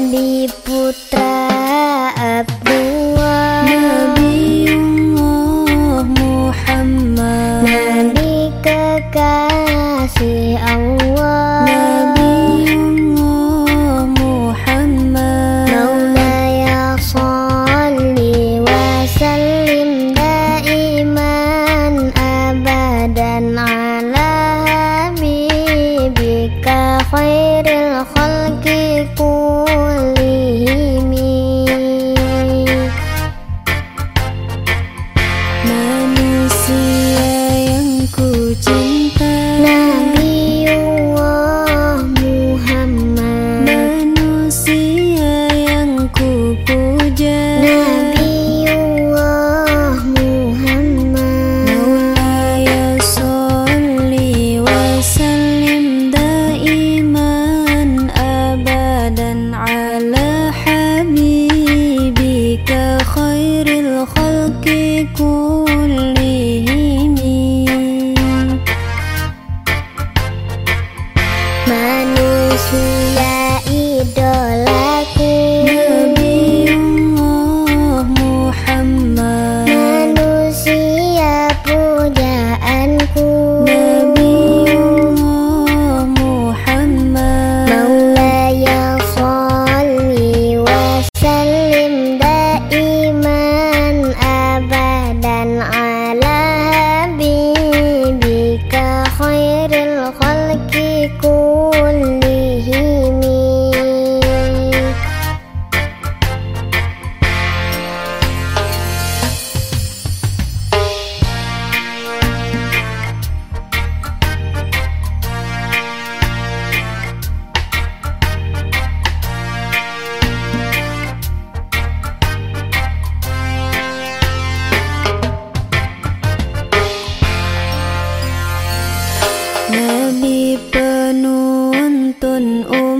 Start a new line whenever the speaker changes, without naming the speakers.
Nabi Putra Abdullah. Nabi
Allah Muhammad. Nabi
kekasih Allah.
penuntun umum